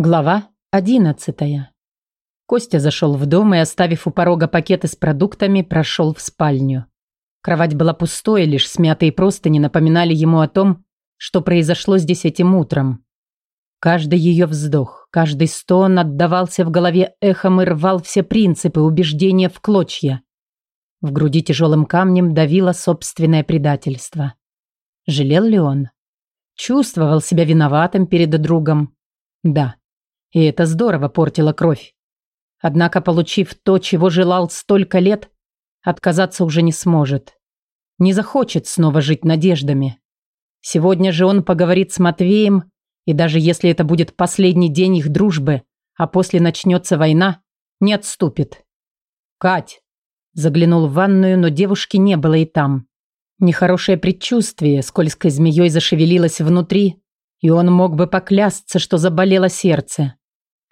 Глава одиннадцатая. Костя зашел в дом и, оставив у порога пакеты с продуктами, прошел в спальню. Кровать была пустой, лишь смятые простыни напоминали ему о том, что произошло здесь этим утром. Каждый ее вздох, каждый стон отдавался в голове эхом и рвал все принципы, убеждения в клочья. В груди тяжелым камнем давило собственное предательство. Жалел ли он? Чувствовал себя виноватым перед другом? Да. И это здорово портило кровь. Однако, получив то, чего желал столько лет, отказаться уже не сможет. Не захочет снова жить надеждами. Сегодня же он поговорит с Матвеем, и даже если это будет последний день их дружбы, а после начнется война, не отступит. «Кать!» Заглянул в ванную, но девушки не было и там. Нехорошее предчувствие скользкой змеей зашевелилось внутри, и он мог бы поклясться, что заболело сердце.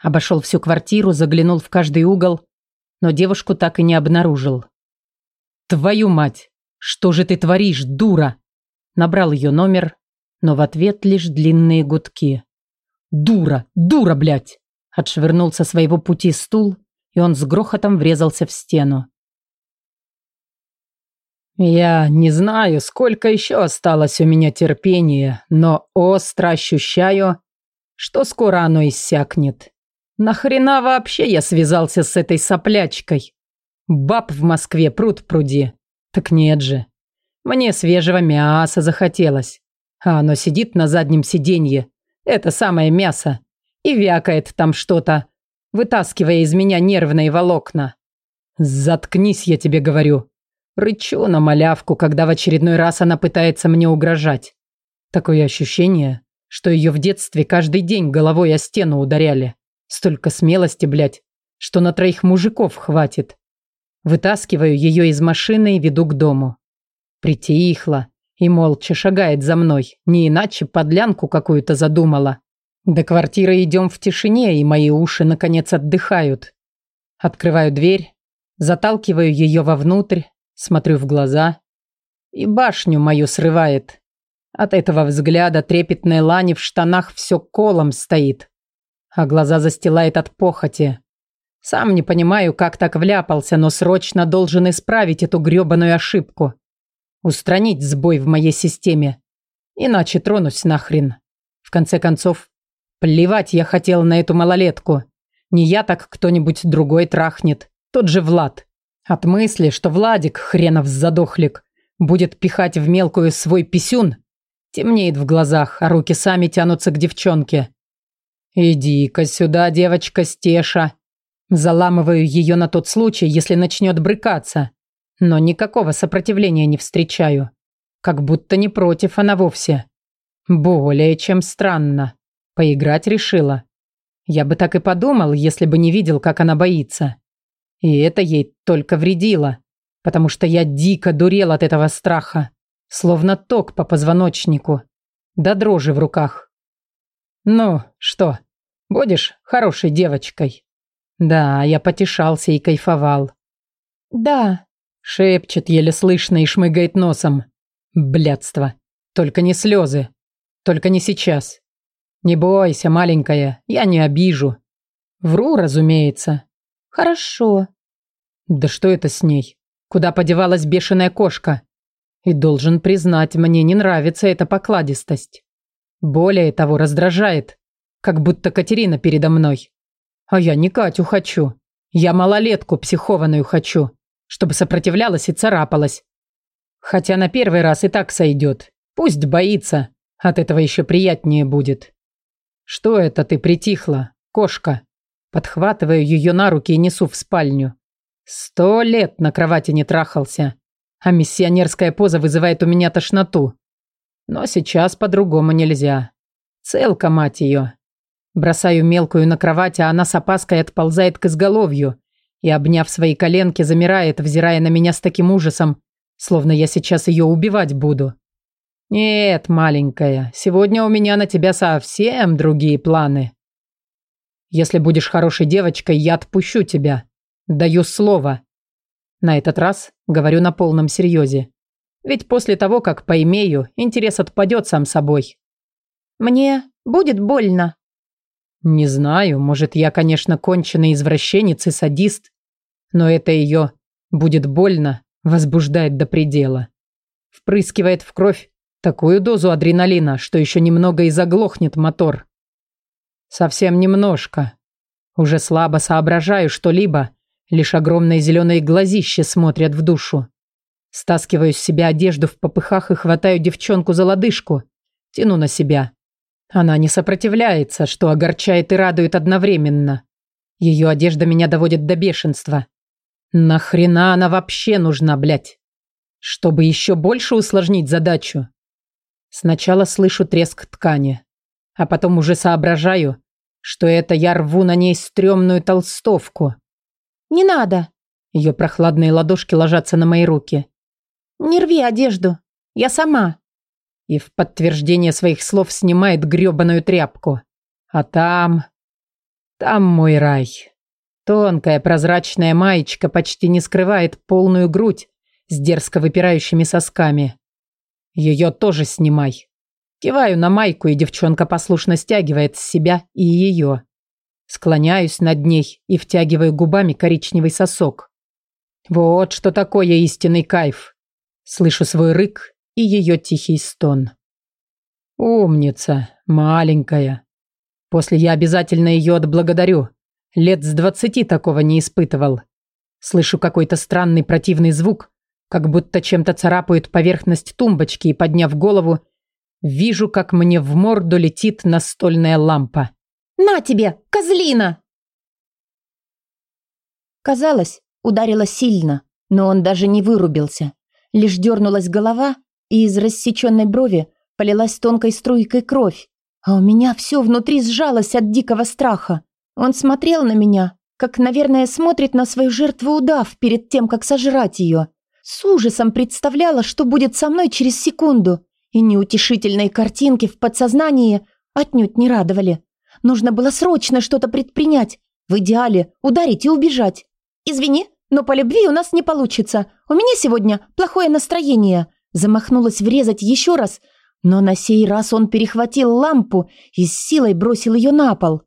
Обошел всю квартиру, заглянул в каждый угол, но девушку так и не обнаружил. «Твою мать! Что же ты творишь, дура?» Набрал ее номер, но в ответ лишь длинные гудки. «Дура! Дура, блядь!» Отшвырнул со своего пути стул, и он с грохотом врезался в стену. Я не знаю, сколько еще осталось у меня терпения, но остро ощущаю, что скоро оно иссякнет. Нахрена вообще я связался с этой соплячкой? Баб в Москве пруд пруди. Так нет же. Мне свежего мяса захотелось. А оно сидит на заднем сиденье. Это самое мясо. И вякает там что-то, вытаскивая из меня нервные волокна. Заткнись, я тебе говорю. Рычу на малявку, когда в очередной раз она пытается мне угрожать. Такое ощущение, что ее в детстве каждый день головой о стену ударяли. Столько смелости, блядь, что на троих мужиков хватит. Вытаскиваю ее из машины и веду к дому. Притихла и молча шагает за мной, не иначе подлянку какую-то задумала. До квартиры идем в тишине, и мои уши, наконец, отдыхают. Открываю дверь, заталкиваю ее вовнутрь, Смотрю в глаза, и башню мою срывает. От этого взгляда трепетной лани в штанах все колом стоит, а глаза застилает от похоти. Сам не понимаю, как так вляпался, но срочно должен исправить эту грёбаную ошибку. Устранить сбой в моей системе. Иначе тронусь нахрен. В конце концов, плевать я хотел на эту малолетку. Не я так кто-нибудь другой трахнет. Тот же Влад. От мысли, что Владик, хренов задохлик, будет пихать в мелкую свой писюн, темнеет в глазах, а руки сами тянутся к девчонке. «Иди-ка сюда, девочка Стеша». Заламываю ее на тот случай, если начнет брыкаться. Но никакого сопротивления не встречаю. Как будто не против она вовсе. Более чем странно. Поиграть решила. Я бы так и подумал, если бы не видел, как она боится. И это ей только вредило, потому что я дико дурел от этого страха, словно ток по позвоночнику, да дрожи в руках. «Ну, что, будешь хорошей девочкой?» Да, я потешался и кайфовал. «Да», — шепчет еле слышно и шмыгает носом. Блядство. Только не слезы. Только не сейчас. Не бойся, маленькая, я не обижу. Вру, разумеется. «Хорошо». «Да что это с ней? Куда подевалась бешеная кошка?» И должен признать, мне не нравится эта покладистость. Более того, раздражает, как будто Катерина передо мной. А я не Катю хочу. Я малолетку психованную хочу, чтобы сопротивлялась и царапалась. Хотя на первый раз и так сойдет. Пусть боится, от этого еще приятнее будет. Что это ты притихла, кошка? Подхватываю ее на руки и несу в спальню. Сто лет на кровати не трахался, а миссионерская поза вызывает у меня тошноту. Но сейчас по-другому нельзя. Целка, мать ее. Бросаю мелкую на кровать, а она с опаской отползает к изголовью и, обняв свои коленки, замирает, взирая на меня с таким ужасом, словно я сейчас ее убивать буду. «Нет, маленькая, сегодня у меня на тебя совсем другие планы. Если будешь хорошей девочкой, я отпущу тебя. Даю слово. На этот раз говорю на полном серьезе. Ведь после того, как поимею, интерес отпадет сам собой. Мне будет больно. Не знаю, может, я, конечно, конченый извращенец и садист, но это ее будет больно, возбуждает до предела. Впрыскивает в кровь такую дозу адреналина, что еще немного и заглохнет мотор. Совсем немножко. Уже слабо соображаю что-либо, лишь огромные зеленые глазища смотрят в душу. Стаскиваю с себя одежду в попыхах и хватаю девчонку за лодыжку. Тяну на себя. Она не сопротивляется, что огорчает и радует одновременно. Ее одежда меня доводит до бешенства. Нахрена она вообще нужна, блядь? Чтобы еще больше усложнить задачу. Сначала слышу треск ткани, а потом уже соображаю, что это я рву на ней стрёмную толстовку. «Не надо!» Ее прохладные ладошки ложатся на мои руки. «Не рви одежду. Я сама». И в подтверждение своих слов снимает грёбаную тряпку. А там... Там мой рай. Тонкая прозрачная маечка почти не скрывает полную грудь с дерзко выпирающими сосками. Ее тоже снимай. Киваю на майку, и девчонка послушно стягивает с себя и ее. Склоняюсь над ней и втягиваю губами коричневый сосок. Вот что такое истинный кайф. Слышу свой рык и ее тихий стон. Умница, маленькая. После я обязательно ее отблагодарю. Лет с двадцати такого не испытывал. Слышу какой-то странный противный звук, как будто чем-то царапают поверхность тумбочки и, подняв голову, вижу, как мне в морду летит настольная лампа. «На тебе, козлина!» Казалось, ударила сильно, но он даже не вырубился. Лишь дернулась голова, и из рассеченной брови полилась тонкой струйкой кровь. А у меня все внутри сжалось от дикого страха. Он смотрел на меня, как, наверное, смотрит на свою жертву удав перед тем, как сожрать ее. С ужасом представляла, что будет со мной через секунду, и неутешительные картинки в подсознании отнюдь не радовали. Нужно было срочно что-то предпринять, в идеале ударить и убежать. «Извини, но по любви у нас не получится. У меня сегодня плохое настроение». Замахнулась врезать еще раз, но на сей раз он перехватил лампу и с силой бросил ее на пол.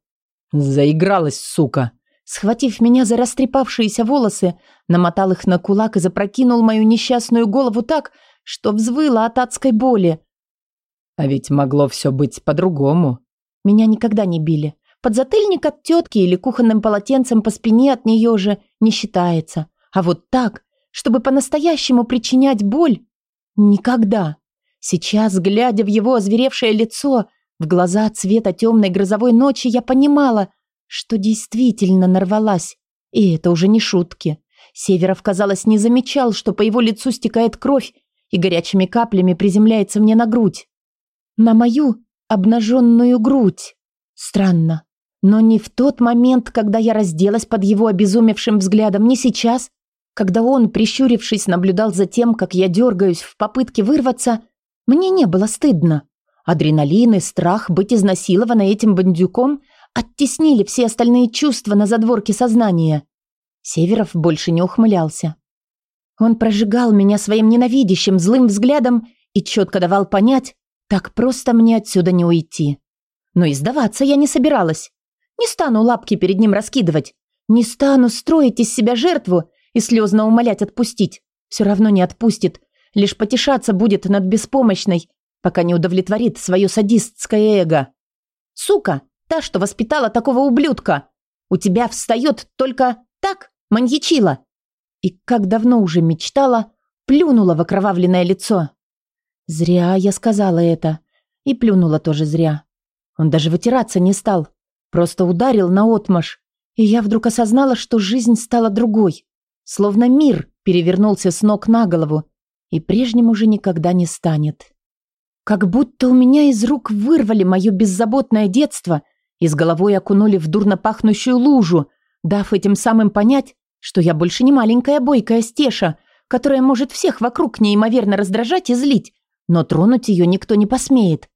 «Заигралась, сука!» Схватив меня за растрепавшиеся волосы, намотал их на кулак и запрокинул мою несчастную голову так, что взвыла от адской боли. А ведь могло все быть по-другому. Меня никогда не били. Подзатыльник от тетки или кухонным полотенцем по спине от нее же не считается. А вот так, чтобы по-настоящему причинять боль, никогда. Сейчас, глядя в его озверевшее лицо, в глаза цвета темной грозовой ночи, я понимала, что действительно нарвалась. И это уже не шутки. Северов, казалось, не замечал, что по его лицу стекает кровь и горячими каплями приземляется мне на грудь. На мою обнаженную грудь. Странно. Но не в тот момент, когда я разделась под его обезумевшим взглядом, не сейчас, когда он, прищурившись, наблюдал за тем, как я дергаюсь в попытке вырваться, мне не было стыдно. Адреналин и страх быть изнасилованной этим бандюком оттеснили все остальные чувства на задворке сознания. Северов больше не ухмылялся. Он прожигал меня своим ненавидящим злым взглядом и четко давал понять, так просто мне отсюда не уйти. Но и сдаваться я не собиралась. Не стану лапки перед ним раскидывать. Не стану строить из себя жертву и слезно умолять отпустить. Все равно не отпустит. Лишь потешаться будет над беспомощной, пока не удовлетворит свое садистское эго. Сука, Та, что воспитала такого ублюдка. У тебя встает только так, маньячила. И как давно уже мечтала, плюнула в окровавленное лицо. Зря я сказала это. И плюнула тоже зря. Он даже вытираться не стал. Просто ударил на отмаш. И я вдруг осознала, что жизнь стала другой. Словно мир перевернулся с ног на голову. И прежним уже никогда не станет. Как будто у меня из рук вырвали мое беззаботное детство и с головой окунули в дурно пахнущую лужу, дав этим самым понять, что я больше не маленькая бойкая стеша, которая может всех вокруг неимоверно раздражать и злить, но тронуть ее никто не посмеет.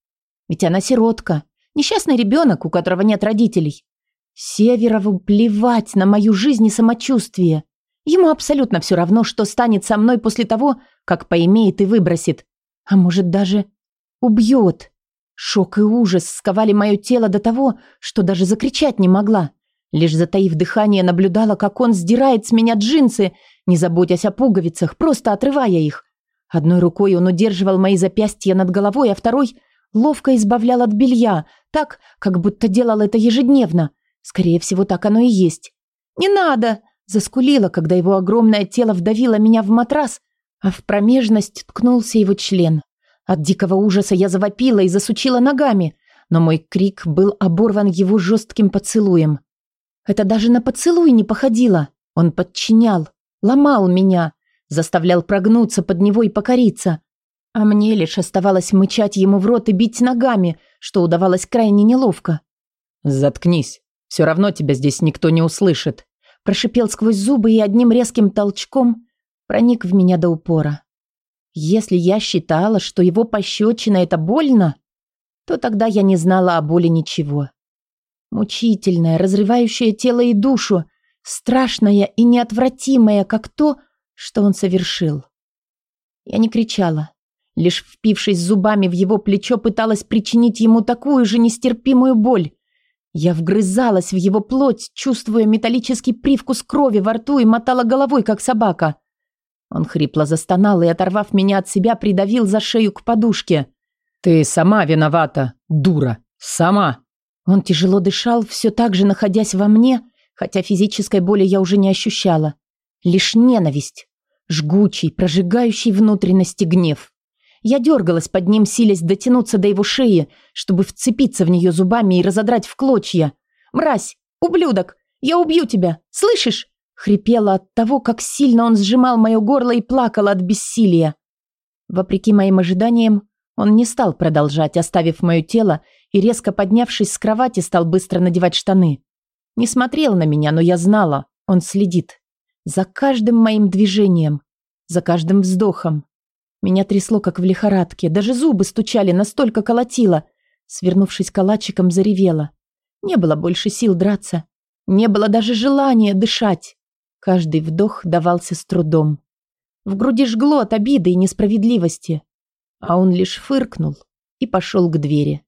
Ведь она сиротка, несчастный ребенок, у которого нет родителей. Северову плевать на мою жизнь и самочувствие. Ему абсолютно все равно, что станет со мной после того, как поимеет и выбросит. А может даже убьет. Шок и ужас сковали мое тело до того, что даже закричать не могла. Лишь затаив дыхание, наблюдала, как он сдирает с меня джинсы, не заботясь о пуговицах, просто отрывая их. Одной рукой он удерживал мои запястья над головой, а второй ловко избавлял от белья, так, как будто делал это ежедневно. Скорее всего, так оно и есть. «Не надо!» – заскулила, когда его огромное тело вдавило меня в матрас, а в промежность ткнулся его член. От дикого ужаса я завопила и засучила ногами, но мой крик был оборван его жестким поцелуем. Это даже на поцелуй не походило. Он подчинял, ломал меня, заставлял прогнуться под него и покориться. А мне лишь оставалось мычать ему в рот и бить ногами, что удавалось крайне неловко. «Заткнись, все равно тебя здесь никто не услышит», прошипел сквозь зубы и одним резким толчком проник в меня до упора. Если я считала, что его пощечина – это больно, то тогда я не знала о боли ничего. Мучительное, разрывающее тело и душу, страшное и неотвратимое, как то, что он совершил. Я не кричала, лишь впившись зубами в его плечо, пыталась причинить ему такую же нестерпимую боль. Я вгрызалась в его плоть, чувствуя металлический привкус крови во рту и мотала головой, как собака. Он хрипло застонал и, оторвав меня от себя, придавил за шею к подушке. «Ты сама виновата, дура, сама!» Он тяжело дышал, все так же находясь во мне, хотя физической боли я уже не ощущала. Лишь ненависть, жгучий, прожигающий внутренности гнев. Я дергалась под ним, силясь дотянуться до его шеи, чтобы вцепиться в нее зубами и разодрать в клочья. «Мразь! Ублюдок! Я убью тебя! Слышишь?» Хрипела от того, как сильно он сжимал мое горло и плакала от бессилия. Вопреки моим ожиданиям, он не стал продолжать, оставив мое тело, и, резко поднявшись с кровати, стал быстро надевать штаны. Не смотрел на меня, но я знала, он следит. За каждым моим движением, за каждым вздохом. Меня трясло, как в лихорадке, даже зубы стучали, настолько колотило. Свернувшись калачиком, заревела. Не было больше сил драться. Не было даже желания дышать. Каждый вдох давался с трудом. В груди жгло от обиды и несправедливости. А он лишь фыркнул и пошел к двери.